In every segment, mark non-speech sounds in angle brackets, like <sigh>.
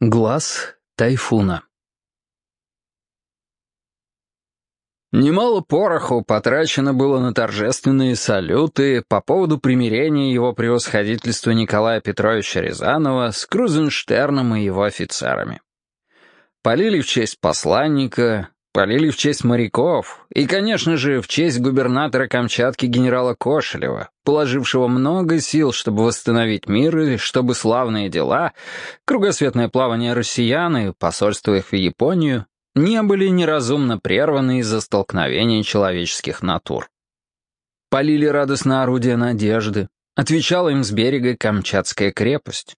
Глаз тайфуна Немало пороху потрачено было на торжественные салюты по поводу примирения его превосходительства Николая Петровича Рязанова с Крузенштерном и его офицерами. Полили в честь посланника, Полили в честь моряков и, конечно же, в честь губернатора Камчатки генерала Кошелева, положившего много сил, чтобы восстановить мир и чтобы славные дела, кругосветное плавание россиян и посольство их в Японию, не были неразумно прерваны из-за столкновения человеческих натур. Полили радостно орудия надежды, отвечала им с берега Камчатская крепость.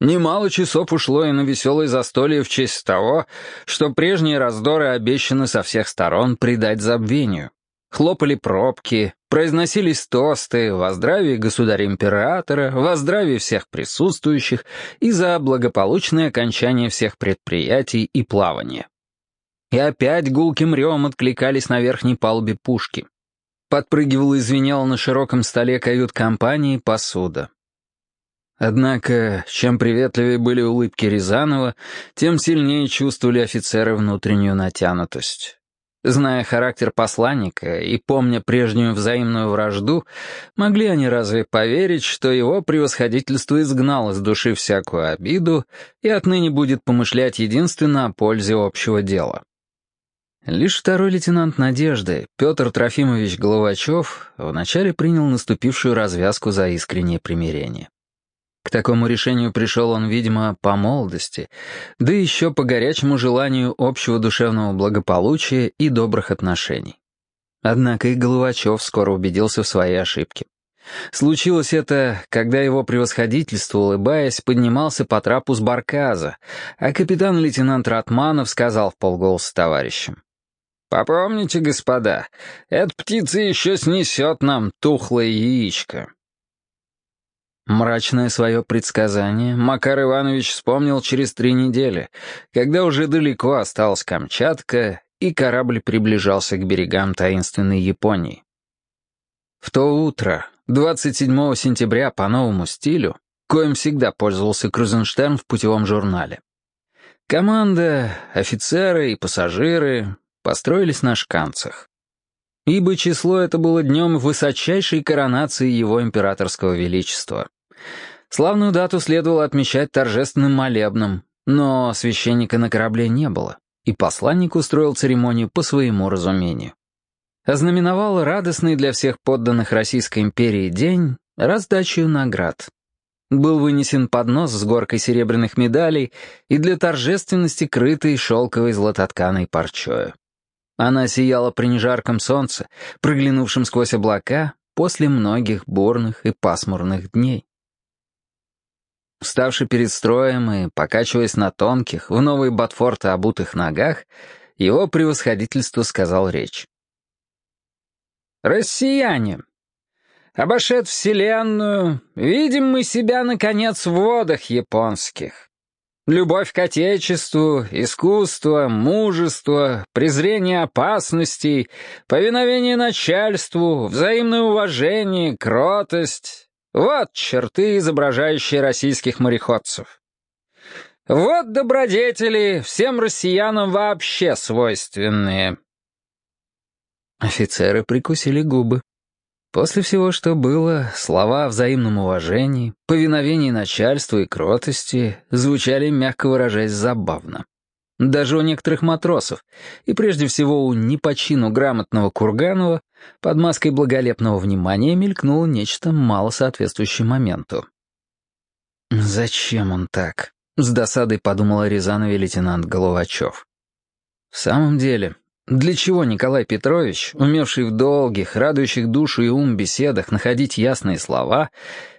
Немало часов ушло и на веселое застолье в честь того, что прежние раздоры обещаны со всех сторон придать забвению. Хлопали пробки, произносились тосты во здравие государя-императора, во здравие всех присутствующих и за благополучное окончание всех предприятий и плавания. И опять гулким ревом откликались на верхней палубе пушки. Подпрыгивала и звенела на широком столе кают-компании посуда. Однако, чем приветливее были улыбки Рязанова, тем сильнее чувствовали офицеры внутреннюю натянутость. Зная характер посланника и помня прежнюю взаимную вражду, могли они разве поверить, что его превосходительство изгнало с души всякую обиду и отныне будет помышлять единственно о пользе общего дела? Лишь второй лейтенант Надежды, Петр Трофимович Головачев, вначале принял наступившую развязку за искреннее примирение. К такому решению пришел он, видимо, по молодости, да еще по горячему желанию общего душевного благополучия и добрых отношений. Однако и Головачев скоро убедился в своей ошибке. Случилось это, когда его превосходительство, улыбаясь, поднимался по трапу с барказа, а капитан-лейтенант Ратманов сказал в полголоса товарищам. «Попомните, господа, эта птица еще снесет нам тухлое яичко». Мрачное свое предсказание Макар Иванович вспомнил через три недели, когда уже далеко осталась Камчатка, и корабль приближался к берегам таинственной Японии. В то утро, 27 сентября по новому стилю, коим всегда пользовался Крузенштерн в путевом журнале, команда, офицеры и пассажиры построились на шканцах. Ибо число это было днем высочайшей коронации его императорского величества. Славную дату следовало отмечать торжественным молебном, но священника на корабле не было, и посланник устроил церемонию по своему разумению. Ознаменовал радостный для всех подданных Российской империи день раздачу наград. Был вынесен поднос с горкой серебряных медалей и для торжественности крытый шелковой златотканой парчою. Она сияла при нежарком солнце, проглянувшем сквозь облака после многих бурных и пасмурных дней. Вставший перед строем и покачиваясь на тонких, в новые ботфорты обутых ногах, его превосходительство сказал речь. «Россияне, обошед вселенную, видим мы себя, наконец, в водах японских. Любовь к Отечеству, искусство, мужество, презрение опасностей, повиновение начальству, взаимное уважение, кротость вот черты, изображающие российских мореходцев. Вот добродетели, всем россиянам вообще свойственные. Офицеры прикусили губы. После всего, что было, слова о взаимном уважении, повиновении начальству и кротости звучали, мягко выражаясь, забавно. Даже у некоторых матросов, и прежде всего у не по чину грамотного Курганова, под маской благолепного внимания мелькнуло нечто мало соответствующее моменту. «Зачем он так?» — с досадой подумал о Рязанове лейтенант Головачев. «В самом деле, для чего Николай Петрович, умевший в долгих, радующих душу и ум беседах находить ясные слова,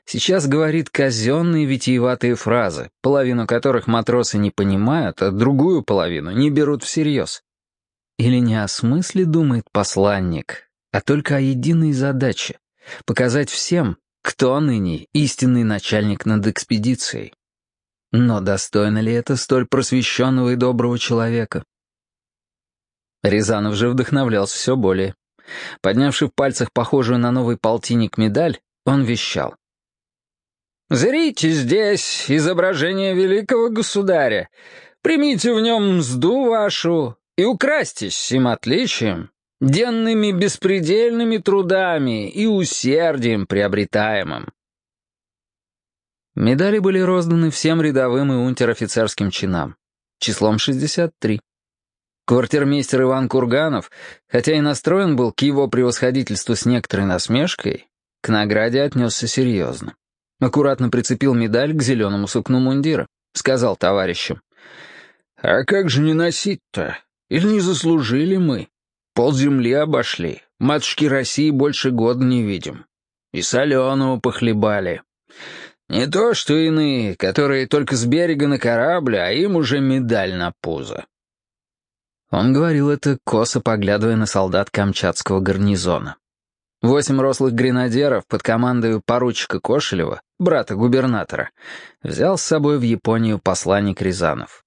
сейчас говорит казенные витиеватые фразы, половину которых матросы не понимают, а другую половину не берут всерьез? Или не о смысле думает посланник, а только о единой задаче — показать всем, кто ныне истинный начальник над экспедицией? Но достойно ли это столь просвещенного и доброго человека? Рязанов же вдохновлялся все более. Поднявший в пальцах похожую на новый полтинник медаль, он вещал. Зрите здесь изображение великого государя. Примите в нем мзду вашу и украстись сим отличием, денными беспредельными трудами и усердием приобретаемым. Медали были розданы всем рядовым и унтер-офицерским чинам, числом 63. Квартирмейстер Иван Курганов, хотя и настроен был к его превосходительству с некоторой насмешкой, к награде отнесся серьезно. Аккуратно прицепил медаль к зеленому сукну мундира, сказал товарищам. «А как же не носить-то? Или не заслужили мы? Пол земли обошли, матушки России больше года не видим. И соленого похлебали». Не то, что иные, которые только с берега на корабль, а им уже медаль на пузо. Он говорил это, косо поглядывая на солдат Камчатского гарнизона. Восемь рослых гренадеров под командой поручика Кошелева, брата губернатора, взял с собой в Японию посланник Рязанов.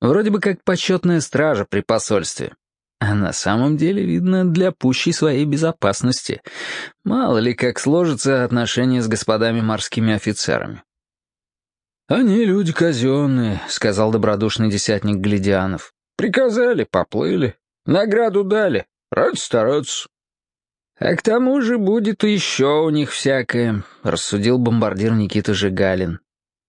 Вроде бы как почетная стража при посольстве, а на самом деле, видно, для пущей своей безопасности. Мало ли, как сложатся отношения с господами морскими офицерами. «Они люди казенные», — сказал добродушный десятник Глядианов. «Приказали, поплыли. Награду дали. Рад стараться». «А к тому же будет еще у них всякое», — рассудил бомбардир Никита Жигалин.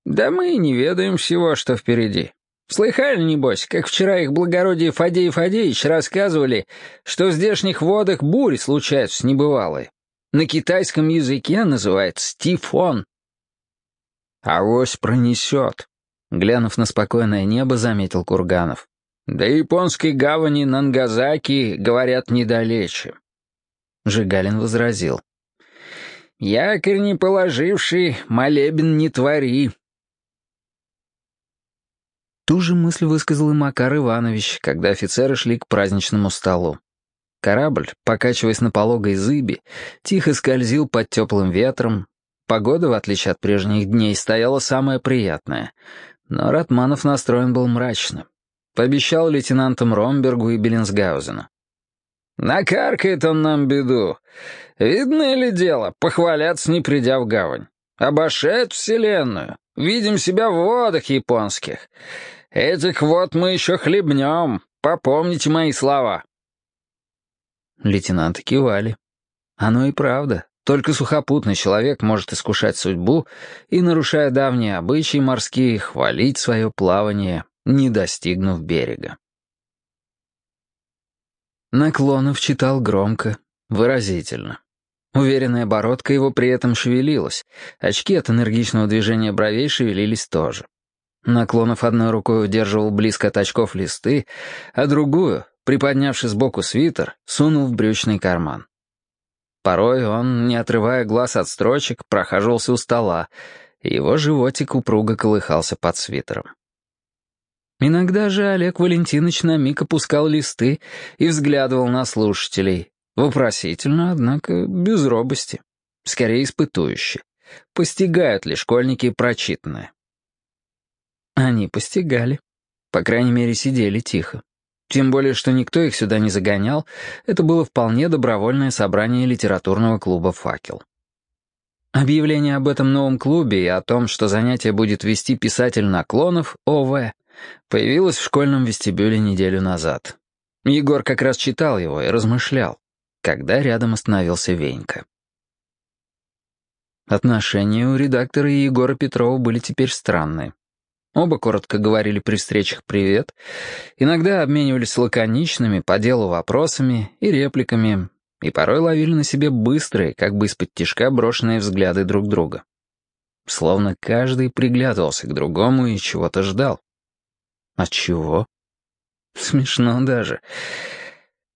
«Да мы и не ведаем всего, что впереди. Слыхали, небось, как вчера их благородие Фадей Фадеевич рассказывали, что в здешних водах бури случаются небывалые. На китайском языке называется тифон. «Авось пронесет», — глянув на спокойное небо, заметил Курганов. «До японской гавани Нангазаки, говорят, недалече». Жигалин возразил. «Якорь не положивший, молебен не твори». Ту же мысль высказал и Макар Иванович, когда офицеры шли к праздничному столу. Корабль, покачиваясь на пологой зыби, тихо скользил под теплым ветром. Погода, в отличие от прежних дней, стояла самая приятная. Но Ратманов настроен был мрачно. Пообещал лейтенантам Ромбергу и Беллинсгаузену. «Накаркает он нам беду. Видно ли дело, похваляться не придя в гавань. Обошед вселенную. Видим себя в водах японских. Этих вот мы еще хлебнем. Попомните мои слова». Лейтенанты кивали. Оно и правда. Только сухопутный человек может искушать судьбу и, нарушая давние обычаи морские, хвалить свое плавание, не достигнув берега. Наклонов читал громко, выразительно. Уверенная бородка его при этом шевелилась, очки от энергичного движения бровей шевелились тоже. Наклонов одной рукой удерживал близко от очков листы, а другую, приподнявши сбоку свитер, сунул в брючный карман. Порой он, не отрывая глаз от строчек, прохаживался у стола, и его животик упруго колыхался под свитером. Иногда же Олег Валентинович на миг опускал листы и взглядывал на слушателей. Вопросительно, однако, без робости. Скорее испытующе. Постигают ли школьники прочитанное? Они постигали. По крайней мере, сидели тихо. Тем более, что никто их сюда не загонял, это было вполне добровольное собрание литературного клуба «Факел». Объявление об этом новом клубе и о том, что занятие будет вести писатель наклонов, ОВ, появилось в школьном вестибюле неделю назад. Егор как раз читал его и размышлял, когда рядом остановился Венька. Отношения у редактора и Егора Петрова были теперь странные. Оба коротко говорили при встречах «привет», иногда обменивались лаконичными по делу вопросами и репликами, и порой ловили на себе быстрые, как бы из-под тишка брошенные взгляды друг друга. Словно каждый приглядывался к другому и чего-то ждал. От чего? Смешно даже.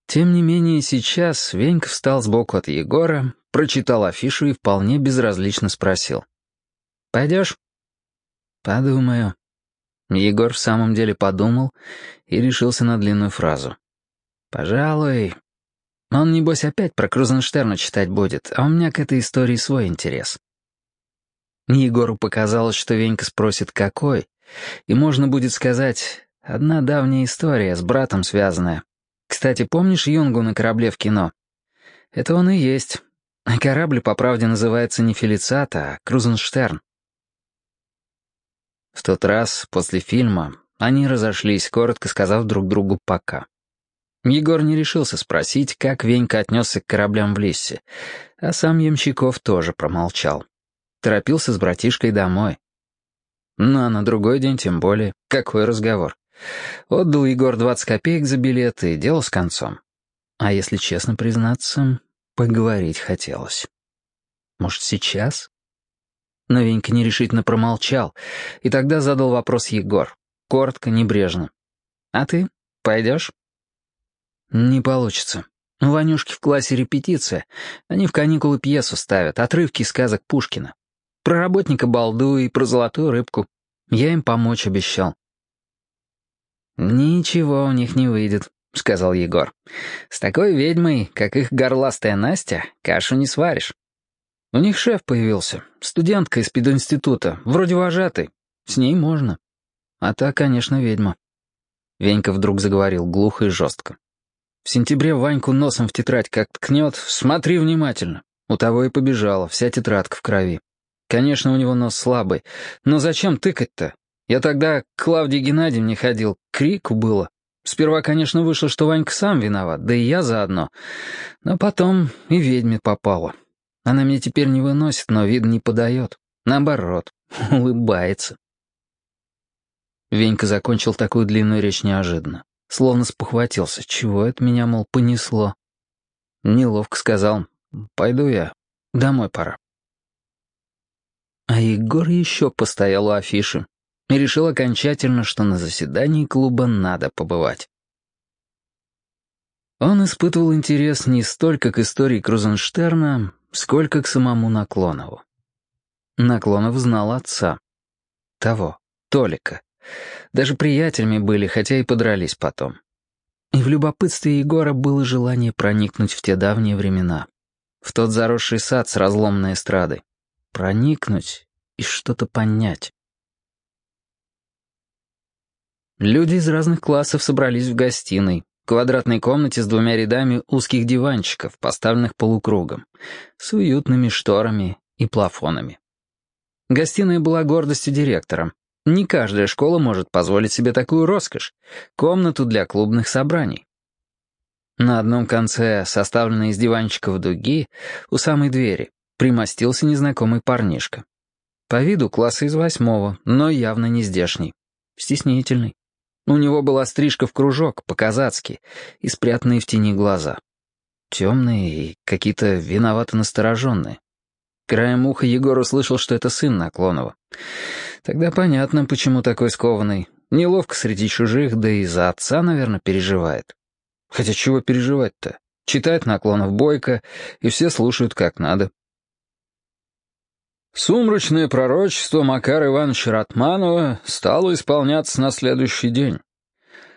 Тем не менее, сейчас Венька встал сбоку от Егора, прочитал афишу и вполне безразлично спросил. «Пойдешь?» «Подумаю», Егор в самом деле подумал и решился на длинную фразу. «Пожалуй. Он, небось, опять про Крузенштерна читать будет, а у меня к этой истории свой интерес». Егору показалось, что Венька спросит, какой, и можно будет сказать, одна давняя история, с братом связанная. Кстати, помнишь Юнгу на корабле в кино? Это он и есть. Корабль, по правде, называется не Фелицата, а Крузенштерн. В тот раз, после фильма, они разошлись, коротко сказав друг другу «пока». Егор не решился спросить, как Венька отнесся к кораблям в Лиссе, а сам Ямщиков тоже промолчал. Торопился с братишкой домой. Ну а на другой день тем более. Какой разговор? Отдал Егор 20 копеек за билет и дело с концом. А если честно признаться, поговорить хотелось. Может, сейчас? Но Венька нерешительно промолчал, и тогда задал вопрос Егор. Коротко, небрежно. «А ты? Пойдешь?» «Не получится. У Ванюшки в классе репетиция. Они в каникулы пьесу ставят, отрывки из сказок Пушкина. Про работника балду и про золотую рыбку. Я им помочь обещал». «Ничего у них не выйдет», — сказал Егор. «С такой ведьмой, как их горластая Настя, кашу не сваришь. У них шеф появился, студентка из пединститута, вроде вожатой. С ней можно. А та, конечно, ведьма». Венька вдруг заговорил глухо и жестко. В сентябре Ваньку носом в тетрадь как ткнет, смотри внимательно. У того и побежала, вся тетрадка в крови. Конечно, у него нос слабый, но зачем тыкать-то? Я тогда к Клавдии Геннадьевне ходил, крику было. Сперва, конечно, вышло, что Ванька сам виноват, да и я заодно. Но потом и ведьме попала. Она меня теперь не выносит, но вид не подает. Наоборот, <laughs> улыбается. Венька закончил такую длинную речь неожиданно. Словно спохватился. Чего это меня, мол, понесло? Неловко сказал. Пойду я. Домой пора. А Егор еще постоял у афиши и решил окончательно, что на заседании клуба надо побывать. Он испытывал интерес не столько к истории Крузенштерна, сколько к самому Наклонову. Наклонов знал отца. Того, Толика. Даже приятелями были, хотя и подрались потом. И в любопытстве Егора было желание проникнуть в те давние времена. В тот заросший сад с разломной эстрадой. Проникнуть и что-то понять. Люди из разных классов собрались в гостиной, квадратной комнате с двумя рядами узких диванчиков, поставленных полукругом, с уютными шторами и плафонами. Гостиная была гордостью директора, не каждая школа может позволить себе такую роскошь — комнату для клубных собраний. На одном конце, составленной из диванчиков дуги, у самой двери, примостился незнакомый парнишка. По виду класса из восьмого, но явно не здешний. Стеснительный. У него была стрижка в кружок, по-казацки, и спрятанные в тени глаза. Темные и какие-то виновато настороженные. Краем уха Егор услышал, что это сын Наклонова. Тогда понятно, почему такой скованный. Неловко среди чужих, да и за отца, наверное, переживает. Хотя чего переживать-то? Читает Наклонов бойко, и все слушают как надо. Сумрачное пророчество Макара Ивановича Ратманова стало исполняться на следующий день.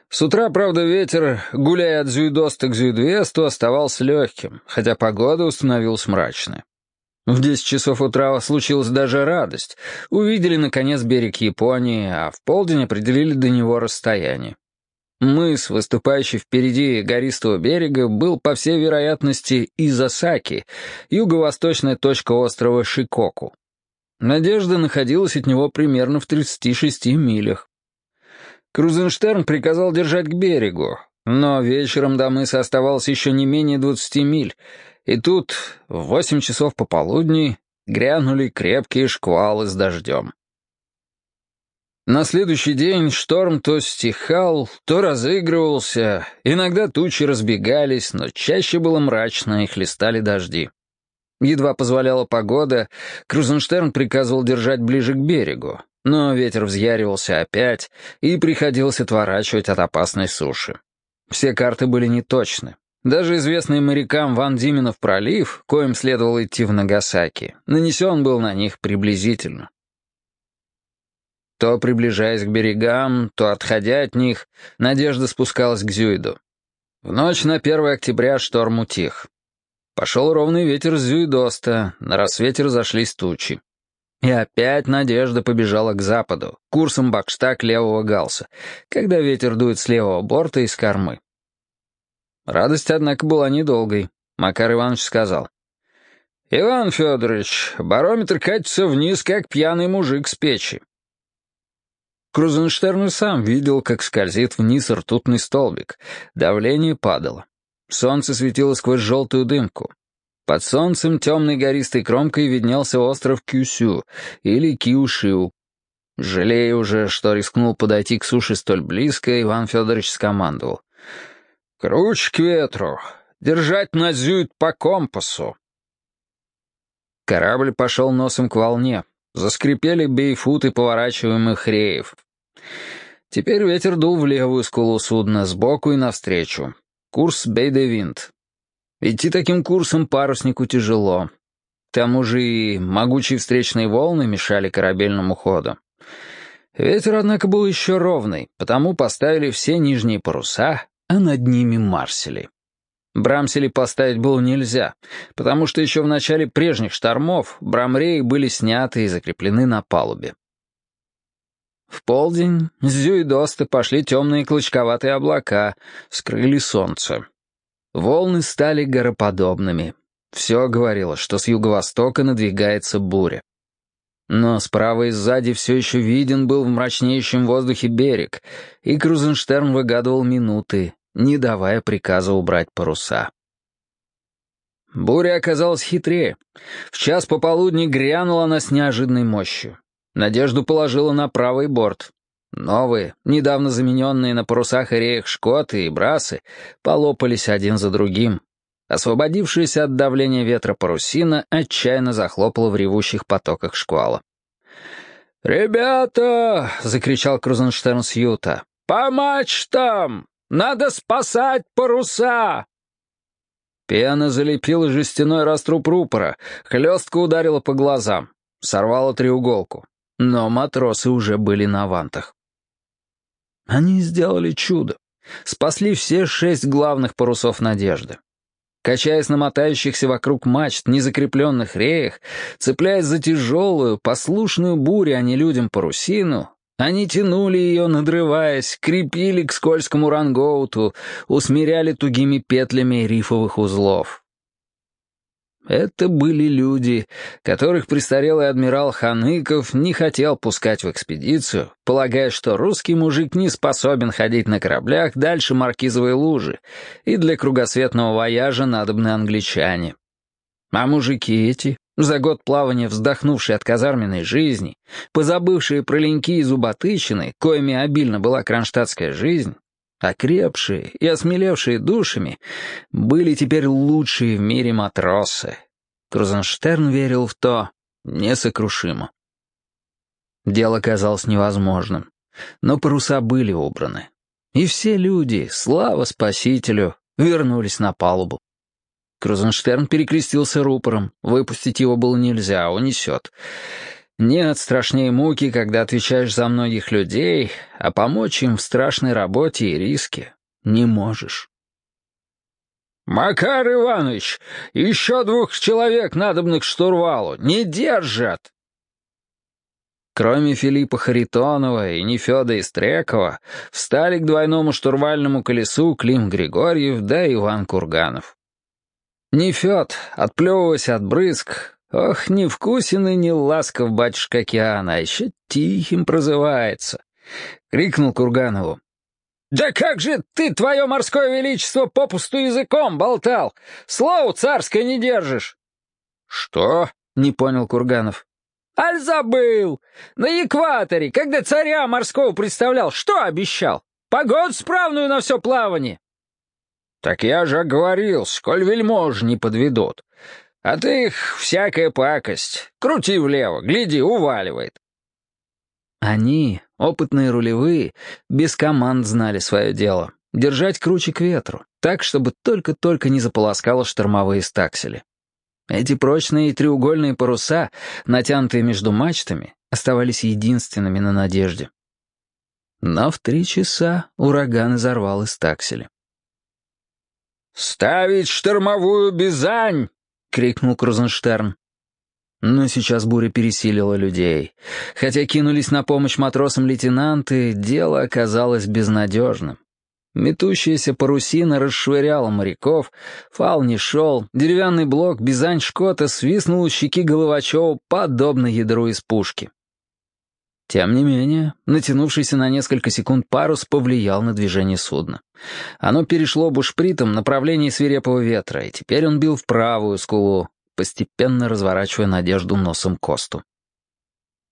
С утра, правда, ветер, гуляя от Зюйдоста к Зюйдвесту, оставался легким, хотя погода установилась мрачная. В десять часов утра случилась даже радость. Увидели, наконец, берег Японии, а в полдень определили до него расстояние. Мыс, выступающий впереди гористого берега, был, по всей вероятности, Изасаки, юго-восточная точка острова Шикоку. Надежда находилась от него примерно в 36 милях. Крузенштерн приказал держать к берегу, но вечером до мыса оставалось еще не менее 20 миль, и тут, в восемь часов пополудни, грянули крепкие шквалы с дождем. На следующий день шторм то стихал, то разыгрывался, иногда тучи разбегались, но чаще было мрачно и хлестали дожди. Едва позволяла погода, Крузенштерн приказывал держать ближе к берегу, но ветер взъяривался опять, и приходилось отворачивать от опасной суши. Все карты были неточны, даже известный морякам Ван Дименов пролив, коим следовало идти в Нагасаки, нанесен был на них приблизительно. То приближаясь к берегам, то отходя от них, Надежда спускалась к Зюиду. В ночь на 1 октября шторм утих. Пошел ровный ветер с Зюидоста, на рассвете разошлись тучи. И опять Надежда побежала к западу, курсом бакштаг левого галса, когда ветер дует с левого борта и с кормы. Радость, однако, была недолгой. Макар Иванович сказал. «Иван Федорович, барометр катится вниз, как пьяный мужик с печи». Крузенштерн сам видел, как скользит вниз ртутный столбик. Давление падало. Солнце светило сквозь желтую дымку. Под солнцем темной гористой кромкой виднелся остров Кюсю или Киушиу. Жалея уже, что рискнул подойти к суше столь близко, Иван Федорович скомандовал. «Круч к ветру! Держать назюет по компасу!» Корабль пошел носом к волне. Заскрипели бейфуты поворачиваемых реев. Теперь ветер дул в левую скулу судна, сбоку и навстречу. Курс бей-де-винт. Идти таким курсом паруснику тяжело. К тому же и могучие встречные волны мешали корабельному ходу. Ветер, однако, был еще ровный, потому поставили все нижние паруса, а над ними марсели. Брамсели поставить было нельзя, потому что еще в начале прежних штормов брамреи были сняты и закреплены на палубе. В полдень с Зюидоста пошли темные клочковатые облака, скрыли солнце. Волны стали гороподобными. Все говорило, что с юго-востока надвигается буря. Но справа и сзади все еще виден был в мрачнеющем воздухе берег, и Крузенштерн выгадывал минуты, не давая приказа убрать паруса. Буря оказалась хитрее. В час пополудни грянула она с неожиданной мощью. Надежду положила на правый борт. Новые, недавно замененные на парусах и реях шкоты и брасы, полопались один за другим. Освободившаяся от давления ветра парусина отчаянно захлопала в ревущих потоках шквала. «Ребята!» — закричал Крузенштерн с юта. «По мачтам! Надо спасать паруса!» Пена залепила жестяной раструб рупора, хлестко ударила по глазам, сорвала треуголку. Но матросы уже были на вантах. Они сделали чудо. Спасли все шесть главных парусов «Надежды». Качаясь на мотающихся вокруг мачт незакрепленных реях, цепляясь за тяжелую, послушную бурю, а не людям парусину, они тянули ее, надрываясь, крепили к скользкому рангоуту, усмиряли тугими петлями рифовых узлов. Это были люди, которых престарелый адмирал Ханыков не хотел пускать в экспедицию, полагая, что русский мужик не способен ходить на кораблях дальше маркизовой лужи, и для кругосветного вояжа надобны англичане. А мужики эти, за год плавания вздохнувшие от казарменной жизни, позабывшие про леньки и зуботычины, коими обильно была кронштадтская жизнь, окрепшие и осмелевшие душами, были теперь лучшие в мире матросы. Крузенштерн верил в то несокрушимо. Дело казалось невозможным, но паруса были убраны. И все люди, слава спасителю, вернулись на палубу. Крузенштерн перекрестился рупором, выпустить его было нельзя, унесет. Нет страшнее муки, когда отвечаешь за многих людей, а помочь им в страшной работе и риске не можешь. «Макар Иванович, еще двух человек надобных к штурвалу. Не держат!» Кроме Филиппа Харитонова и Нефеда Истрекова, встали к двойному штурвальному колесу Клим Григорьев да Иван Курганов. Нефед, отплевываясь от брызг, Ох, не вкусен и не ласков батюшка океана, а еще тихим прозывается. Крикнул Курганову. «Да как же ты, твое морское величество, попусту языком болтал? Слово царское не держишь!» «Что?» — не понял Курганов. «Аль забыл! На экваторе, когда царя морского представлял, что обещал? Погоду справную на все плавание!» «Так я же говорил, сколь вельмож не подведут. А ты их всякая пакость. Крути влево, гляди, уваливает. Они, опытные рулевые, без команд знали свое дело. Держать круче к ветру, так, чтобы только-только не заполоскало штормовые стаксели. Эти прочные треугольные паруса, натянутые между мачтами, оставались единственными на надежде. Но в три часа ураган изорвал из стаксели. «Ставить штормовую бизань!» — крикнул Крузенштерн. Но сейчас буря пересилила людей. Хотя кинулись на помощь матросам лейтенанты, дело оказалось безнадежным. Метущаяся парусина расшвыряла моряков, фал не шел, деревянный блок Бизань Шкота свистнул у щеки Головачева подобно ядру из пушки. Тем не менее, натянувшийся на несколько секунд парус повлиял на движение судна. Оно перешло бушпритом в направлении свирепого ветра, и теперь он бил в правую скулу, постепенно разворачивая надежду носом Косту.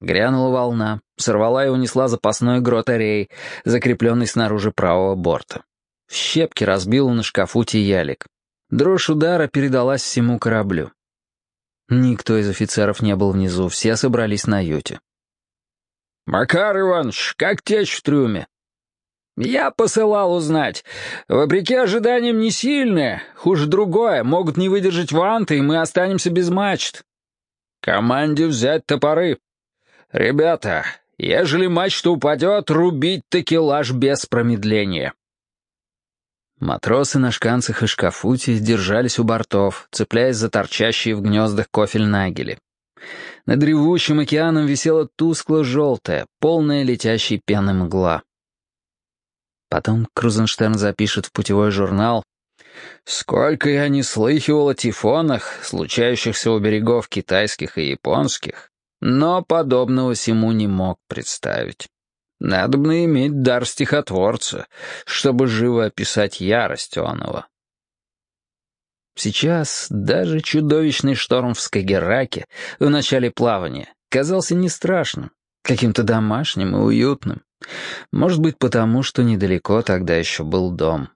Грянула волна, сорвала и унесла запасной грот-арей, закрепленный снаружи правого борта. В щепки разбила на шкафу тиялик. Дрожь удара передалась всему кораблю. Никто из офицеров не был внизу, все собрались на юте. «Макар Иванович, как течь в трюме?» «Я посылал узнать. Вопреки ожиданиям не сильные. Хуже другое. Могут не выдержать ванты, и мы останемся без мачт. Команде взять топоры. Ребята, ежели мачта упадет, рубить такелаж без промедления». Матросы на шканцах и шкафуте держались у бортов, цепляясь за торчащие в гнездах кофель-нагели. Над ревущим океаном висела тускло-желтая, полная летящей пены мгла. Потом Крузенштерн запишет в путевой журнал «Сколько я не слыхивал о тифонах, случающихся у берегов китайских и японских, но подобного сему не мог представить. Надобно иметь дар стихотворца, чтобы живо описать ярость оного». Сейчас даже чудовищный шторм в Скагераке в начале плавания казался не страшным, каким-то домашним и уютным. Может быть, потому, что недалеко тогда еще был дом.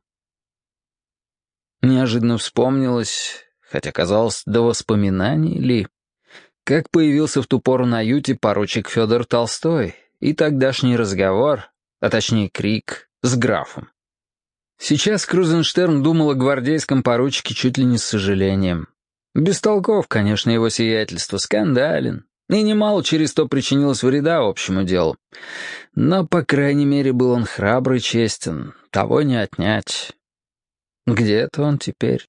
Неожиданно вспомнилось, хотя казалось, до воспоминаний ли, как появился в ту пору на юте поручик Федор Толстой и тогдашний разговор, а точнее крик, с графом. Сейчас Крузенштерн думал о гвардейском поручике чуть ли не с сожалением. Бестолков, конечно, его сиятельство, скандален. И немало через то причинилось вреда общему делу. Но, по крайней мере, был он храбрый и честен. Того не отнять. Где это он теперь?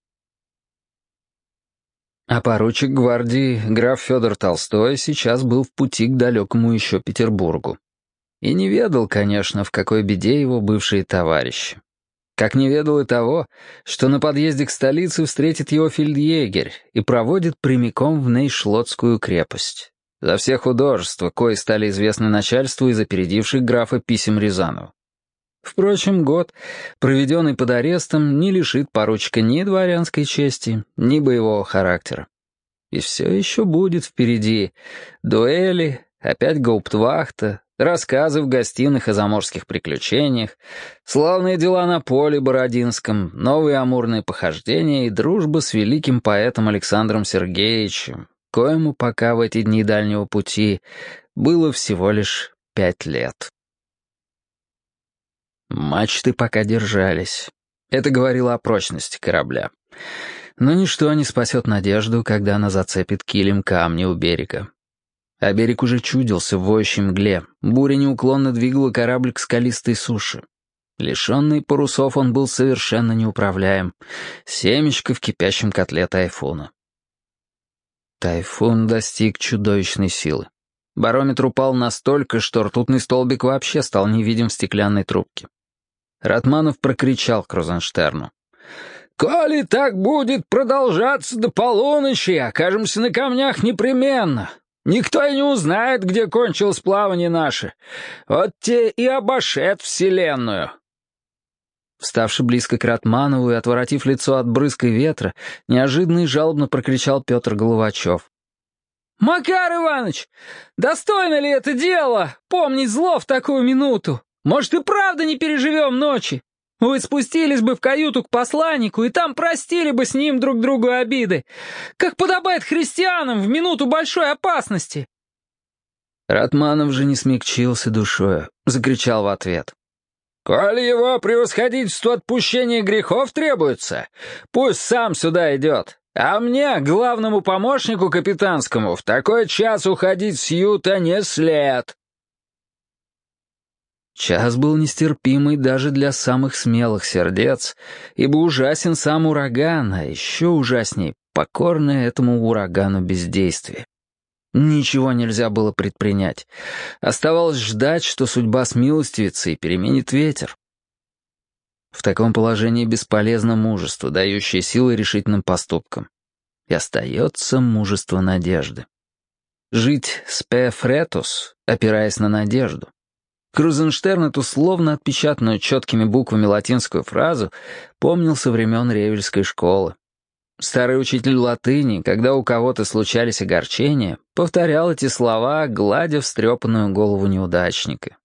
А поручик гвардии, граф Федор Толстой, сейчас был в пути к далекому еще Петербургу. И не ведал, конечно, в какой беде его бывшие товарищи. Как не ведал и того, что на подъезде к столице встретит его фельдъегерь и проводит прямиком в Нейшлотскую крепость. За все художества, кои стали известны начальству из опередивших графа писем Рязанова. Впрочем, год, проведенный под арестом, не лишит поручика ни дворянской чести, ни боевого характера. И все еще будет впереди. Дуэли, опять гауптвахта, рассказы в гостиных о заморских приключениях, славные дела на поле Бородинском, новые амурные похождения и дружба с великим поэтом Александром Сергеевичем, коему пока в эти дни дальнего пути было всего лишь пять лет. Мачты пока держались. Это говорило о прочности корабля. Но ничто не спасет надежду, когда она зацепит килем камни у берега. А берег уже чудился в воющей мгле. Буря неуклонно двигала корабль к скалистой суше. Лишенный парусов он был совершенно неуправляем. Семечко в кипящем котле тайфуна. Тайфун достиг чудовищной силы. Барометр упал настолько, что ртутный столбик вообще стал невидим в стеклянной трубке. Ратманов прокричал Крузенштерну. «Коли так будет продолжаться до полуночи, окажемся на камнях непременно. Никто и не узнает, где кончилось плавание наше. Вот те и обошет вселенную». Вставший близко к Ратманову и отворотив лицо от брызг и ветра, неожиданно и жалобно прокричал Петр Головачев. «Макар Иванович, достойно ли это дело, помнить зло в такую минуту? Может, и правда не переживем ночи? Вы спустились бы в каюту к посланнику, и там простили бы с ним друг другу обиды, как подобает христианам в минуту большой опасности». Ратманов же не смягчился душою, закричал в ответ. «Коли его превосходительству отпущение грехов требуется, пусть сам сюда идет, а мне, главному помощнику капитанскому, в такой час уходить с юта не след». Час был нестерпимый даже для самых смелых сердец, ибо ужасен сам ураган, а еще ужасней — покорное этому урагану бездействие. Ничего нельзя было предпринять. Оставалось ждать, что судьба смилостивится и переменит ветер. В таком положении бесполезно мужество, дающее силы решительным поступкам. И остается мужество надежды. жить «спе фретус», опираясь на надежду. Крузенштерн эту словно отпечатанную четкими буквами латинскую фразу помнил со времен Ревельской школы. Старый учитель латыни, когда у кого-то случались огорчения, повторял эти слова, гладя встрепанную голову неудачника.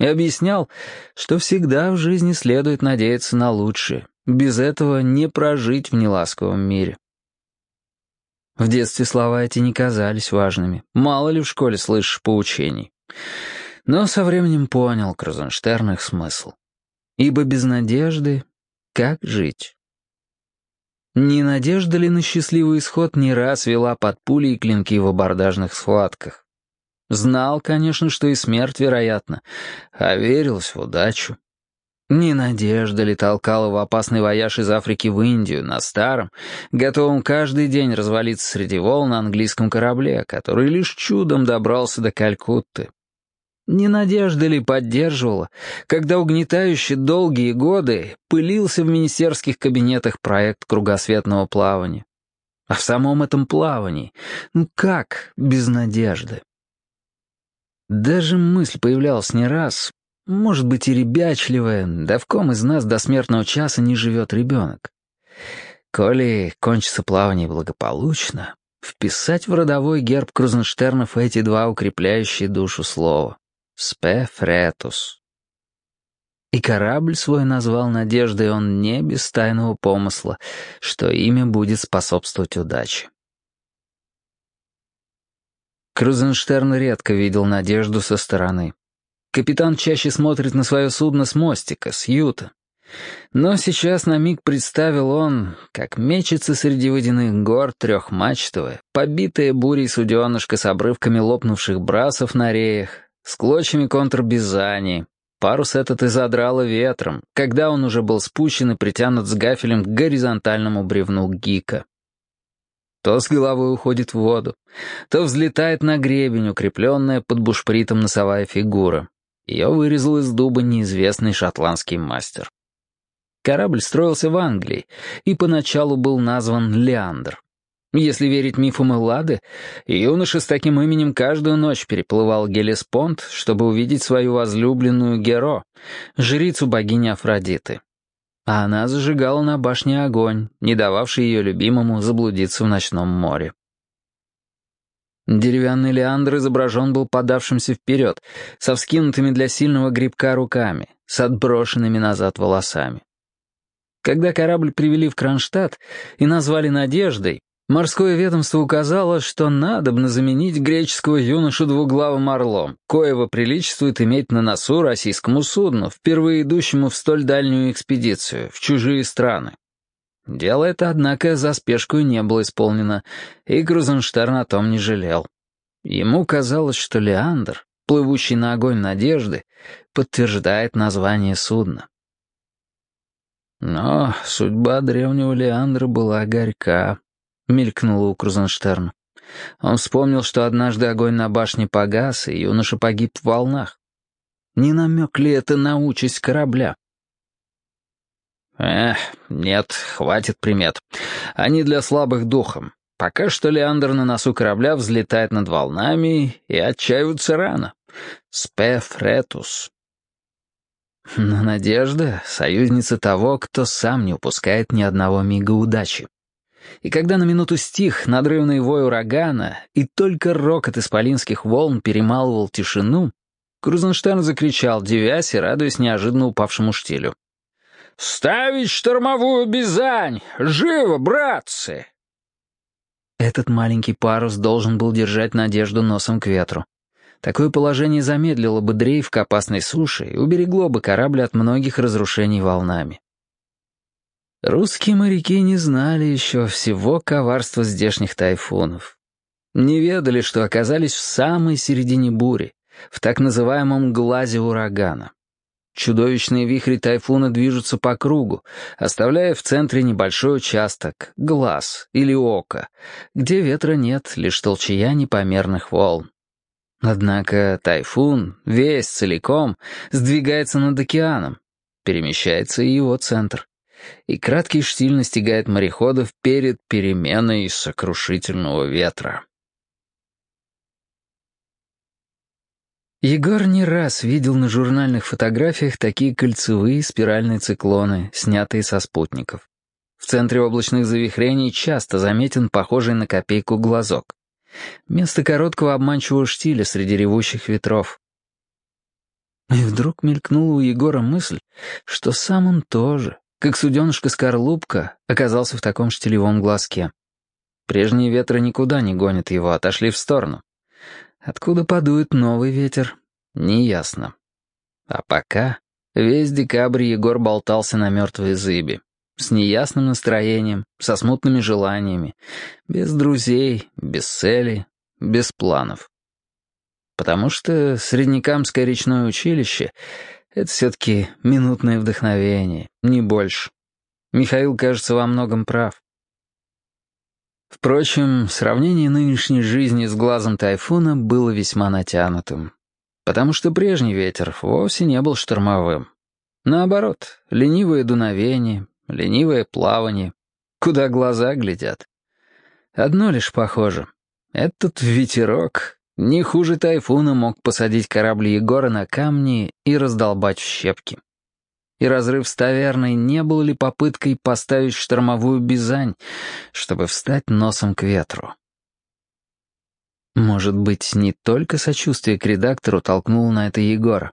И объяснял, что всегда в жизни следует надеяться на лучшее. Без этого не прожить в неласковом мире. В детстве слова эти не казались важными. Мало ли в школе слышишь поучений. Но со временем понял Крузенштерн их смысл. Ибо без надежды как жить? Не надежда ли на счастливый исход не раз вела под пули и клинки в абордажных схватках? Знал, конечно, что и смерть вероятна, а верилось в удачу. Не надежда ли толкала в опасный вояж из Африки в Индию на старом, готовом каждый день развалиться среди волн на английском корабле, который лишь чудом добрался до Калькутты, не надежда ли поддерживала, когда угнетающие долгие годы пылился в министерских кабинетах проект кругосветного плавания? А в самом этом плавании, ну как без надежды? Даже мысль появлялась не раз, может быть и ребячливая, да в ком из нас до смертного часа не живет ребенок. Коли кончится плавание благополучно, вписать в родовой герб Крузенштернов эти два укрепляющие душу слова. «Спе фретус». И корабль свой назвал надеждой он не без тайного помысла, что имя будет способствовать удаче. Крузенштерн редко видел надежду со стороны. Капитан чаще смотрит на свое судно с мостика, с юта. Но сейчас на миг представил он, как мечется среди водяных гор трехмачтовое, побитое бурей суденышко с обрывками лопнувших брасов на реях, с клочьями контрбизани. Парус этот и задрало ветром, когда он уже был спущен и притянут с гафелем к горизонтальному бревну гика. То с головой уходит в воду, то взлетает на гребень, укрепленная под бушпритом носовая фигура. Ее вырезал из дуба неизвестный шотландский мастер. Корабль строился в Англии и поначалу был назван «Леандр». Если верить мифам Эллады, юноша с таким именем каждую ночь переплывал Гелеспонд, чтобы увидеть свою возлюбленную Геро, жрицу богини Афродиты. А она зажигала на башне огонь, не дававший ее любимому заблудиться в ночном море. Деревянный Леандр изображен был подавшимся вперед, со вскинутыми для сильного грибка руками, с отброшенными назад волосами. Когда корабль привели в Кронштадт и назвали «Надеждой», Морское ведомство указало, что надобно заменить греческого юношу двуглавым орлом, коего приличествует иметь на носу российскому судну, впервые идущему в столь дальнюю экспедицию, в чужие страны. Дело это, однако, за спешку не было исполнено, и Крузенштерн о том не жалел. Ему казалось, что Леандр, плывущий на огонь надежды, подтверждает название судна. Но судьба древнего Леандра была горька. — мелькнуло у Крузенштерна. Он вспомнил, что однажды огонь на башне погас, и юноша погиб в волнах. Не намек ли это на участь корабля? «Эх, нет, хватит примет. Они для слабых духом. Пока что Леандр на носу корабля взлетает над волнами и отчаиваются рано. Спе фретус». Но Надежда — союзница того, кто сам не упускает ни одного мига удачи. И когда на минуту стих надрывный вой урагана и только рокот исполинских волн перемалывал тишину, Крузенштерн закричал, девясь и радуясь неожиданно упавшему штилю. «Ставить штормовую бизань! Живо, братцы!» Этот маленький парус должен был держать надежду носом к ветру. Такое положение замедлило бы дрейф к опасной суше и уберегло бы корабль от многих разрушений волнами. Русские моряки не знали еще всего коварства здешних тайфунов. Не ведали, что оказались в самой середине бури, в так называемом глазе урагана. Чудовищные вихри тайфуна движутся по кругу, оставляя в центре небольшой участок, глаз или око, где ветра нет, лишь толчая непомерных волн. Однако тайфун, весь целиком, сдвигается над океаном, перемещается и его центр и краткий штиль настигает мореходов перед переменой сокрушительного ветра. Егор не раз видел на журнальных фотографиях такие кольцевые спиральные циклоны, снятые со спутников. В центре облачных завихрений часто заметен похожий на копейку глазок. Место короткого обманчивого штиля среди ревущих ветров. И вдруг мелькнула у Егора мысль, что сам он тоже, как суденышко-скорлупка, оказался в таком штилевом глазке. Прежние ветры никуда не гонят его, отошли в сторону. Откуда подует новый ветер, неясно. А пока весь декабрь Егор болтался на мертвой зыби. С неясным настроением, со смутными желаниями, без друзей, без цели, без планов. Потому что Среднекамское речное училище — это все-таки минутное вдохновение, не больше. Михаил, кажется, во многом прав. Впрочем, сравнение нынешней жизни с глазом тайфуна было весьма натянутым, потому что прежний ветер вовсе не был штормовым. Наоборот, ленивое дуновение, ленивое плавание, куда глаза глядят. Одно лишь похоже. Этот ветерок не хуже тайфуна мог посадить корабль Егора на камни и раздолбать в щепки и разрыв с таверной не был ли попыткой поставить штормовую бизань, чтобы встать носом к ветру. Может быть, не только сочувствие к редактору толкнуло на это Егора.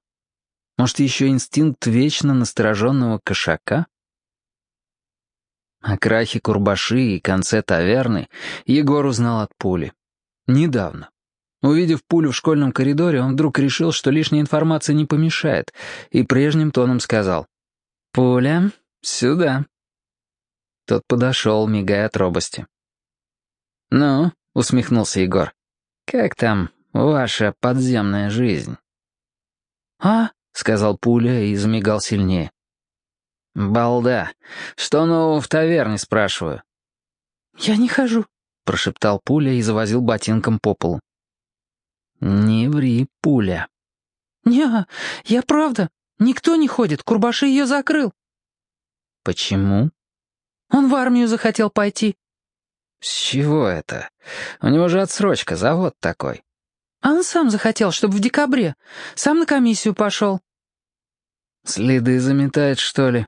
Может, еще инстинкт вечно настороженного кошака? О крахе Курбаши и конце таверны Егор узнал от пули. Недавно. Увидев пулю в школьном коридоре, он вдруг решил, что лишняя информация не помешает, и прежним тоном сказал. «Пуля, сюда». Тот подошел, мигая от робости. «Ну», — усмехнулся Егор, — «как там ваша подземная жизнь?» «А?» — сказал Пуля и замигал сильнее. «Балда, что нового в таверне, спрашиваю?» «Я не хожу», — прошептал Пуля и завозил ботинком по полу. «Не ври, Пуля». «Не, я правда. Никто не ходит, Курбаши ее закрыл». «Почему?» «Он в армию захотел пойти». «С чего это? У него же отсрочка, завод такой». «А он сам захотел, чтобы в декабре. Сам на комиссию пошел». «Следы заметает, что ли?»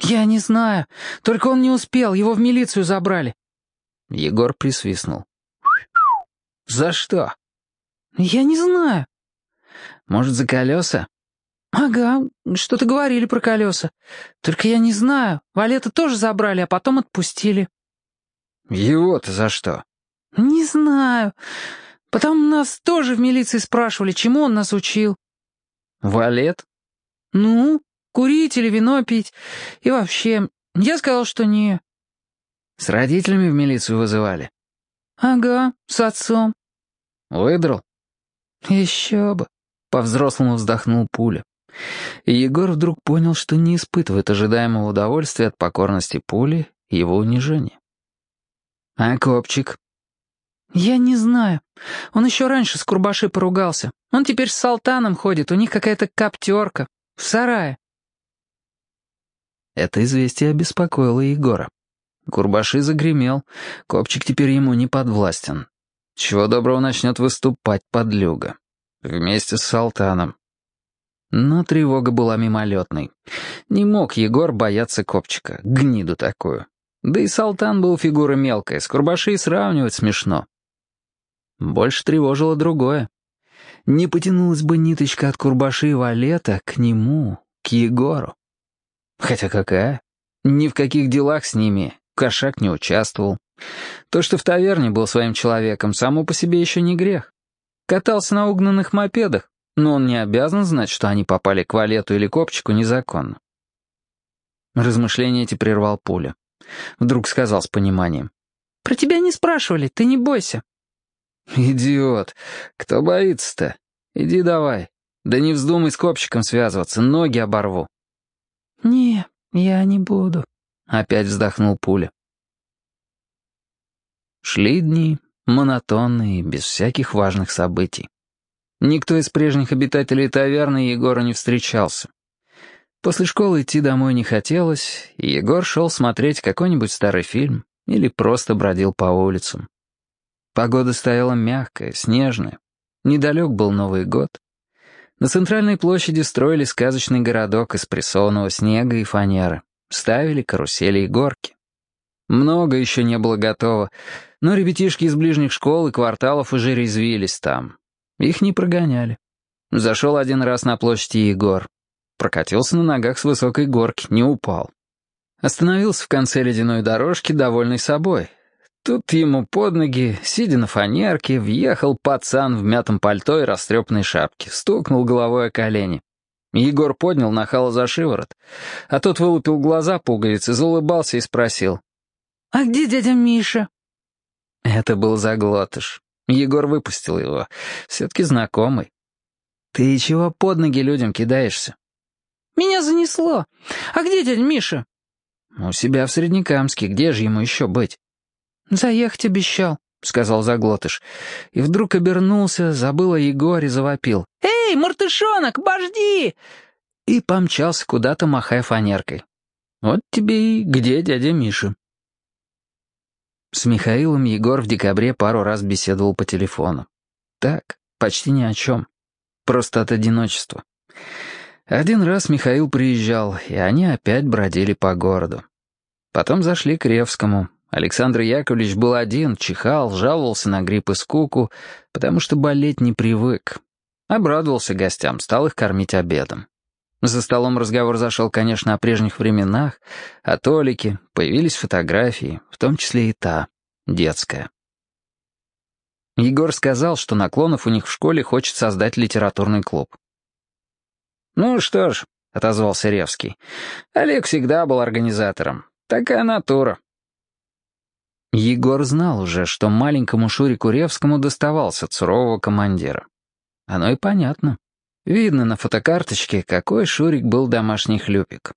«Я не знаю. Только он не успел, его в милицию забрали». Егор присвистнул. «За что?» «Я не знаю». «Может, за колеса?» «Ага, что-то говорили про колеса. Только я не знаю. Валета тоже забрали, а потом отпустили». «Его-то за что?» «Не знаю. Потом нас тоже в милиции спрашивали, чему он нас учил». «Валет?» «Ну, курить или вино пить. И вообще, я сказал, что не». «С родителями в милицию вызывали?» «Ага, с отцом». «Выдрал?» «Еще бы», — по-взрослому вздохнул Пуля. И Егор вдруг понял, что не испытывает ожидаемого удовольствия от покорности пули и его унижения. «А Копчик?» «Я не знаю. Он еще раньше с Курбаши поругался. Он теперь с Салтаном ходит, у них какая-то коптерка. В сарае». Это известие обеспокоило Егора. Курбаши загремел, Копчик теперь ему не подвластен. Чего доброго начнет выступать подлюга. Вместе с Салтаном. Но тревога была мимолетной. Не мог Егор бояться Копчика, гниду такую. Да и Салтан был фигура мелкая, с Курбашей сравнивать смешно. Больше тревожило другое. Не потянулась бы ниточка от Курбаши Валета к нему, к Егору. Хотя какая? Ни в каких делах с ними кошак не участвовал. То, что в таверне был своим человеком, само по себе еще не грех. Катался на угнанных мопедах, но он не обязан знать, что они попали к валету или копчику незаконно. Размышления эти прервал пуля. Вдруг сказал с пониманием. «Про тебя не спрашивали, ты не бойся». «Идиот! Кто боится-то? Иди давай. Да не вздумай с копчиком связываться, ноги оборву». «Не, я не буду», — опять вздохнул пуля. Шли дни, монотонные, без всяких важных событий. Никто из прежних обитателей таверны Егора не встречался. После школы идти домой не хотелось, и Егор шел смотреть какой-нибудь старый фильм или просто бродил по улицам. Погода стояла мягкая, снежная. Недалек был Новый год. На центральной площади строили сказочный городок из прессованного снега и фанеры. Ставили карусели и горки. Много еще не было готово, но ребятишки из ближних школ и кварталов уже резвились там. Их не прогоняли. Зашел один раз на площади Егор. Прокатился на ногах с высокой горки, не упал. Остановился в конце ледяной дорожки, довольный собой. Тут ему под ноги, сидя на фанерке, въехал пацан в мятом пальто и растрепанной шапке, стукнул головой о колени. Егор поднял нахало за шиворот, а тот вылупил глаза пуговицы, заулыбался и спросил. «А где дядя Миша?» Это был заглотыш. Егор выпустил его. Все-таки знакомый. «Ты чего под ноги людям кидаешься?» «Меня занесло. А где дядя Миша?» «У себя в Среднекамске. Где же ему еще быть?» «Заехать обещал», — сказал заглотыш. И вдруг обернулся, забыл о Егоре, завопил. «Эй, мартышонок, божди!» И помчался куда-то, махая фанеркой. Вот тебе и где дядя Миша. С Михаилом Егор в декабре пару раз беседовал по телефону. Так, почти ни о чем. Просто от одиночества. Один раз Михаил приезжал, и они опять бродили по городу. Потом зашли к Ревскому. Александр Яковлевич был один, чихал, жаловался на грипп и скуку, потому что болеть не привык. Обрадовался гостям, стал их кормить обедом. За столом разговор зашел, конечно, о прежних временах, о Толике, появились фотографии, в том числе и та, детская. Егор сказал, что Наклонов у них в школе хочет создать литературный клуб. «Ну что ж», — отозвался Ревский, — «Олег всегда был организатором. Такая натура». Егор знал уже, что маленькому Шурику Ревскому доставался сурового командира. Оно и понятно. Видно на фотокарточке, какой Шурик был домашний хлюпик.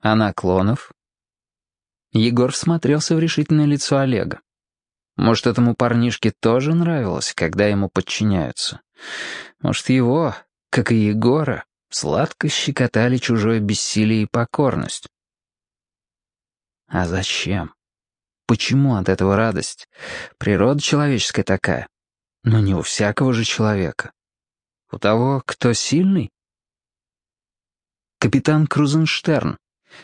А наклонов? Егор всмотрелся в решительное лицо Олега. Может, этому парнишке тоже нравилось, когда ему подчиняются. Может, его, как и Егора, сладко щекотали чужое бессилие и покорность. А зачем? Почему от этого радость? Природа человеческая такая. Но не у всякого же человека. У того, кто сильный? Капитан Крузенштерн.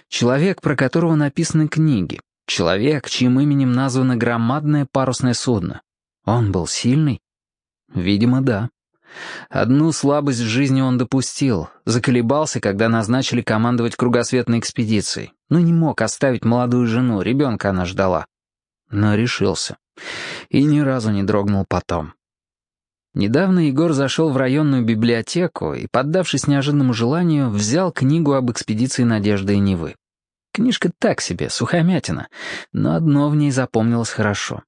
Человек, про которого написаны книги. Человек, чьим именем названо громадное парусное судно. Он был сильный? Видимо, да. Одну слабость в жизни он допустил. Заколебался, когда назначили командовать кругосветной экспедицией. Но не мог оставить молодую жену, ребенка она ждала. Но решился. И ни разу не дрогнул потом. Недавно Егор зашел в районную библиотеку и, поддавшись неожиданному желанию, взял книгу об экспедиции Надежды и Невы. Книжка так себе, сухомятина, но одно в ней запомнилось хорошо.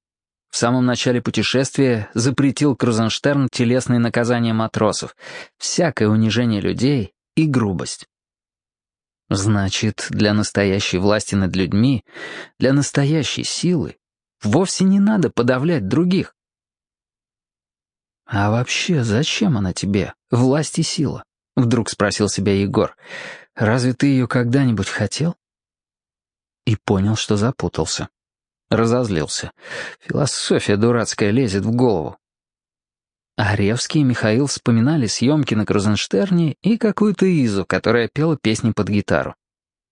В самом начале путешествия запретил Крузенштерн телесные наказания матросов, всякое унижение людей и грубость. Значит, для настоящей власти над людьми, для настоящей силы, вовсе не надо подавлять других. «А вообще, зачем она тебе, власть и сила?» — вдруг спросил себя Егор. «Разве ты ее когда-нибудь хотел?» И понял, что запутался. Разозлился. Философия дурацкая лезет в голову. А Ревский и Михаил вспоминали съемки на Крузенштерне и какую-то Изу, которая пела песни под гитару.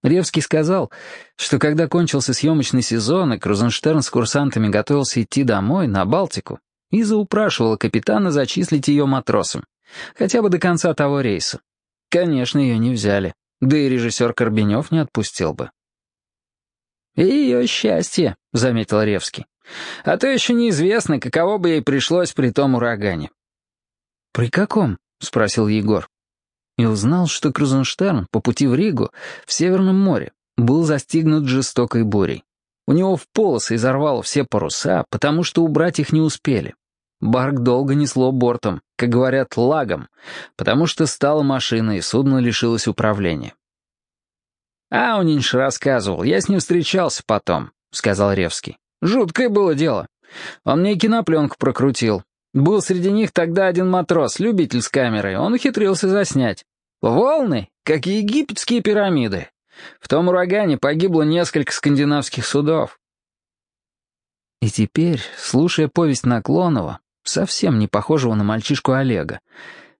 Ревский сказал, что когда кончился съемочный сезон, и Крузенштерн с курсантами готовился идти домой, на Балтику, Иза упрашивала капитана зачислить ее матросом. Хотя бы до конца того рейса. Конечно, ее не взяли. Да и режиссер Корбенев не отпустил бы. «Ее счастье», — заметил Ревский. «А то еще неизвестно, каково бы ей пришлось при том урагане». «При каком?» — спросил Егор. И узнал, что Крузенштерн по пути в Ригу, в Северном море, был застигнут жестокой бурей. У него в полосы изорвало все паруса, потому что убрать их не успели. Барк долго несло бортом, как говорят, лагом, потому что стала машина, и судно лишилось управления. «Аунинш рассказывал, я с ним встречался потом», — сказал Ревский. «Жуткое было дело. Он мне кинопленку прокрутил. Был среди них тогда один матрос, любитель с камерой, он ухитрился заснять. Волны, как египетские пирамиды. В том урагане погибло несколько скандинавских судов». И теперь, слушая повесть Наклонова, совсем не похожего на мальчишку Олега.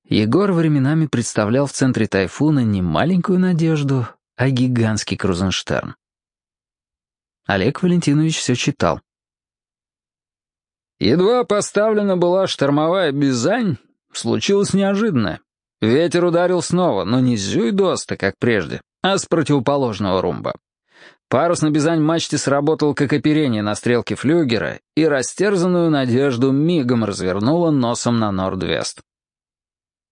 Егор временами представлял в центре тайфуна не маленькую надежду, а гигантский Крузенштерн. Олег Валентинович все читал. Едва поставлена была штормовая бизань, случилось неожиданное. Ветер ударил снова, но не с зюйдоста, как прежде, а с противоположного румба. Парус на бизань мачте сработал как оперение на стрелке флюгера, и растерзанную надежду мигом развернула носом на Норд-Вест.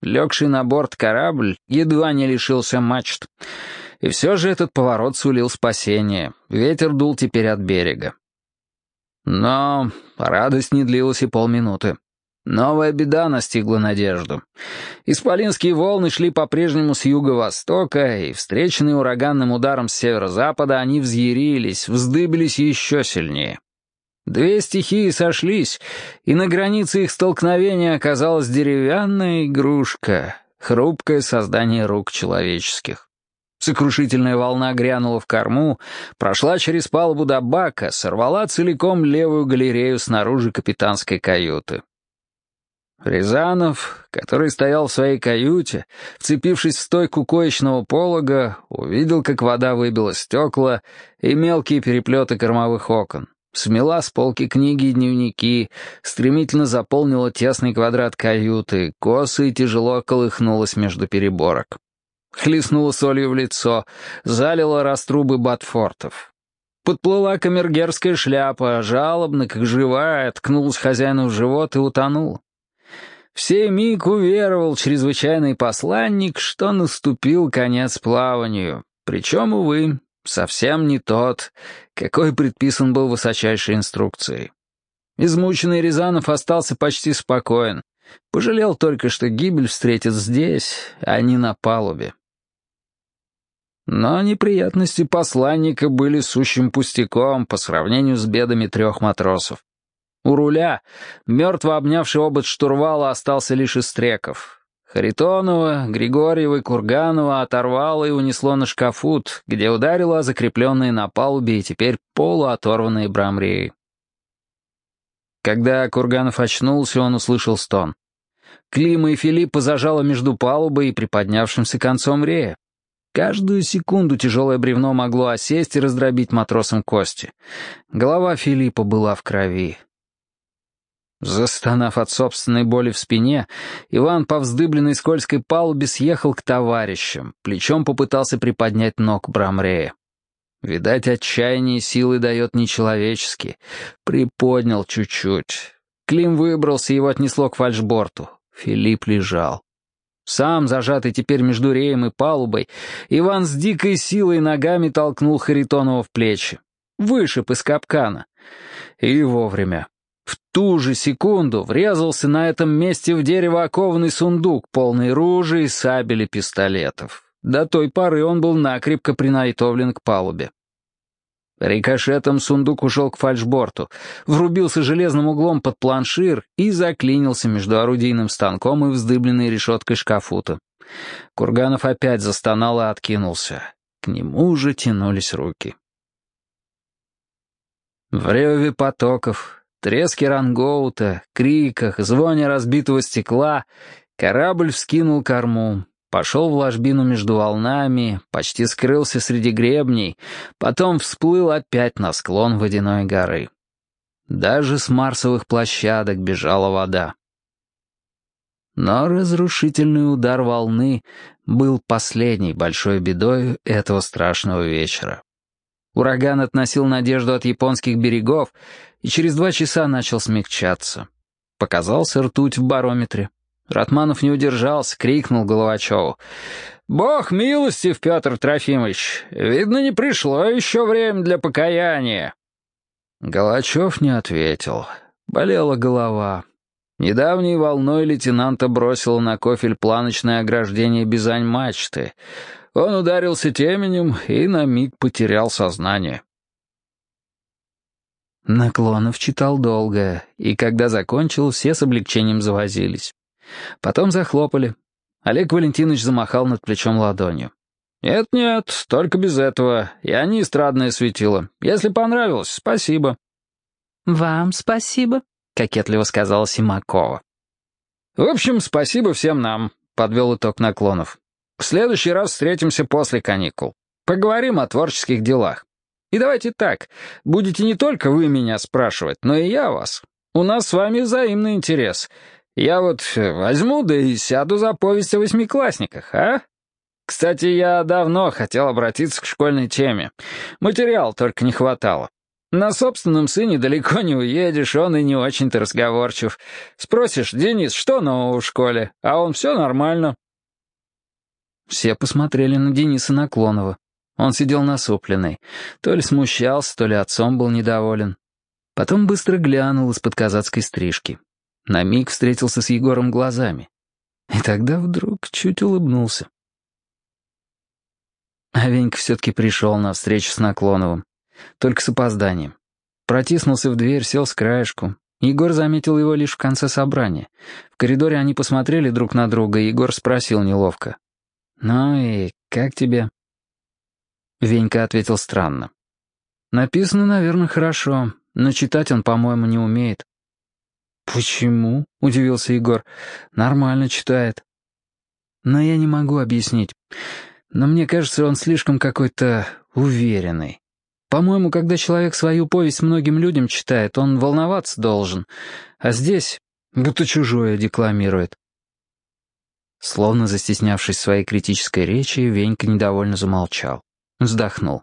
Легший на борт корабль едва не лишился мачт. И все же этот поворот сулил спасение. Ветер дул теперь от берега. Но радость не длилась и полминуты. Новая беда настигла надежду. Исполинские волны шли по-прежнему с юго-востока, и, встреченные ураганным ударом с северо-запада, они взъярились, вздыбились еще сильнее. Две стихии сошлись, и на границе их столкновения оказалась деревянная игрушка, хрупкое создание рук человеческих. Сокрушительная волна грянула в корму, прошла через палубу до бака, сорвала целиком левую галерею снаружи капитанской каюты. Рязанов, который стоял в своей каюте, вцепившись в стойку коечного полога, увидел, как вода выбила стекла и мелкие переплеты кормовых окон, смела с полки книги и дневники, стремительно заполнила тесный квадрат каюты, косы и тяжело колыхнулась между переборок. Хлестнула солью в лицо, залила раструбы ботфортов. Подплыла камергерская шляпа, жалобно, как живая, ткнулась хозяину в живот и утонула. В сей миг уверовал чрезвычайный посланник, что наступил конец плаванию. Причем, увы, совсем не тот, какой предписан был высочайшей инструкцией. Измученный Рязанов остался почти спокоен. Пожалел только, что гибель встретит здесь, а не на палубе. Но неприятности посланника были сущим пустяком по сравнению с бедами трех матросов. У руля, мертво обнявший обод штурвала, остался лишь Истреков. Харитонова, Григорьева и Курганова оторвало и унесло на шкафут, где ударило закрепленные на палубе и теперь полуоторванные брамреи. Когда Курганов очнулся, он услышал стон. Клима и Филиппа зажало между палубой и приподнявшимся концом рея. Каждую секунду тяжелое бревно могло осесть и раздробить матросам кости. Голова Филиппа была в крови. Застонав от собственной боли в спине, Иван по вздыбленной скользкой палубе съехал к товарищам, плечом попытался приподнять ног Брамрея. Видать, отчаяние силы дает нечеловечески. Приподнял чуть-чуть. Клим выбрался, его отнесло к фальшборту. Филипп лежал. Сам, зажатый теперь между реем и палубой, Иван с дикой силой ногами толкнул Харитонова в плечи. Вышиб из капкана. И вовремя. В ту же секунду врезался на этом месте в дерево окованный сундук, полный ружей, сабель и пистолетов. До той поры он был накрепко принайтовлен к палубе. Рикошетом сундук ушел к фальшборту, врубился железным углом под планшир и заклинился между орудийным станком и вздыбленной решеткой шкафута. Курганов опять застонал и откинулся. К нему уже тянулись руки. В реве потоков, треске рангоута, криках, звоне разбитого стекла корабль вскинул корму, пошел в ложбину между волнами, почти скрылся среди гребней, потом всплыл опять на склон водяной горы. Даже с марсовых площадок бежала вода. Но разрушительный удар волны был последней большой бедой этого страшного вечера. Ураган относил надежду от японских берегов и через два часа начал смягчаться. Показался ртуть в барометре. Ратманов не удержался, крикнул Головачеву. «Бог милостив, Петр Трофимович! Видно, не пришло еще время для покаяния!» Головачев не ответил. Болела голова. Недавней волной лейтенанта бросило на кофель планочное ограждение Бизань-мачты — он ударился теменем и на миг потерял сознание. Наклонов читал долго, и когда закончил, все с облегчением завозились. Потом захлопали. Олег Валентинович замахал над плечом ладонью. «Нет-нет, только без этого. Я не эстрадное светило. Если понравилось, спасибо». «Вам спасибо», — кокетливо сказала Симакова. «В общем, спасибо всем нам. подвел итог наклонов. «В следующий раз встретимся после каникул. Поговорим о творческих делах. И давайте так, будете не только вы меня спрашивать, но и я вас. У нас с вами взаимный интерес. Я вот возьму, да и сяду за повесть о восьмиклассниках, а? Кстати, я давно хотел обратиться к школьной теме. Материал только не хватало. На собственном сыне далеко не уедешь, он и не очень-то разговорчив. Спросишь, Денис, что нового в школе? А он все нормально. Все посмотрели на Дениса Наклонова. Он сидел насупленный. То ли смущался, то ли отцом был недоволен. Потом быстро глянул из-под казацкой стрижки. На миг встретился с Егором глазами. И тогда вдруг чуть улыбнулся. А Венька все-таки пришел на встречу с Наклоновым. Только с опозданием. Протиснулся в дверь, сел с краешку. Егор заметил его лишь в конце собрания. В коридоре они посмотрели друг на друга, и Егор спросил неловко. «Ну и как тебе?» Венька ответил странно. «Написано, наверное, хорошо, но читать он, по-моему, не умеет». «Почему?» — удивился Егор. «Нормально читает». «Но я не могу объяснить. Но мне кажется, он слишком какой-то уверенный. По-моему, когда человек свою повесть многим людям читает, он волноваться должен. А здесь будто чужое декламирует. Словно застеснявшись своей критической речи, Венька недовольно замолчал. Вздохнул.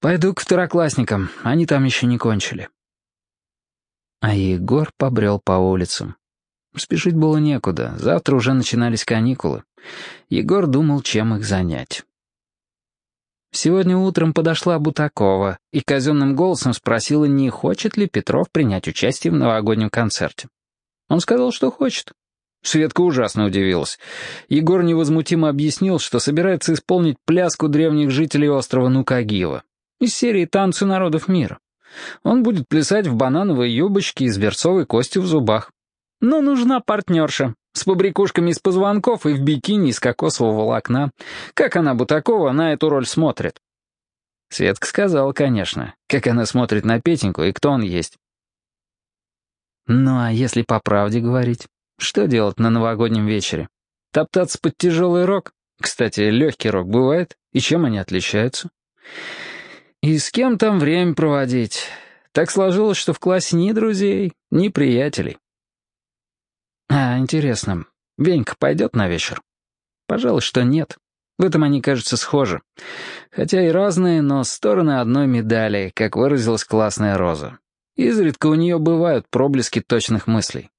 «Пойду к второклассникам, они там еще не кончили». А Егор побрел по улицам. Спешить было некуда, завтра уже начинались каникулы. Егор думал, чем их занять. Сегодня утром подошла Бутакова и казенным голосом спросила, не хочет ли Петров принять участие в новогоднем концерте. Он сказал, что хочет. Светка ужасно удивилась. Егор невозмутимо объяснил, что собирается исполнить пляску древних жителей острова Нукагива из серии «Танцы народов мира». Он будет плясать в банановой юбочке и с берцовой костью в зубах. Но нужна партнерша. С побрякушками из позвонков и в бикини из кокосового волокна. Как она, Бутакова, на эту роль смотрит? Светка сказала, конечно, как она смотрит на Петеньку и кто он есть. Ну а если по правде говорить, что делать на новогоднем вечере? Топтаться под тяжелый рок? Кстати, легкий рок бывает, и чем они отличаются? И с кем там время проводить? Так сложилось, что в классе ни друзей, ни приятелей. А, интересно, Венька пойдет на вечер? Пожалуй, что нет. В этом они, кажется, схожи. Хотя и разные, но стороны одной медали, как выразилась классная Роза. Изредка у нее бывают проблески точных мыслей.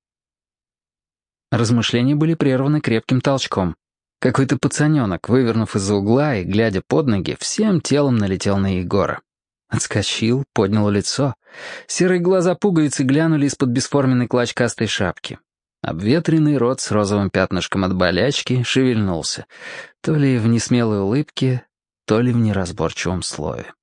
Размышления были прерваны крепким толчком. Какой-то пацаненок, вывернув из-за угла и глядя под ноги, всем телом налетел на Егора. Отскочил, поднял лицо. Серые глаза пуговицы глянули из-под бесформенной клочкастой шапки. Обветренный рот с розовым пятнышком от болячки шевельнулся, то ли в несмелой улыбке, то ли в неразборчивом слове.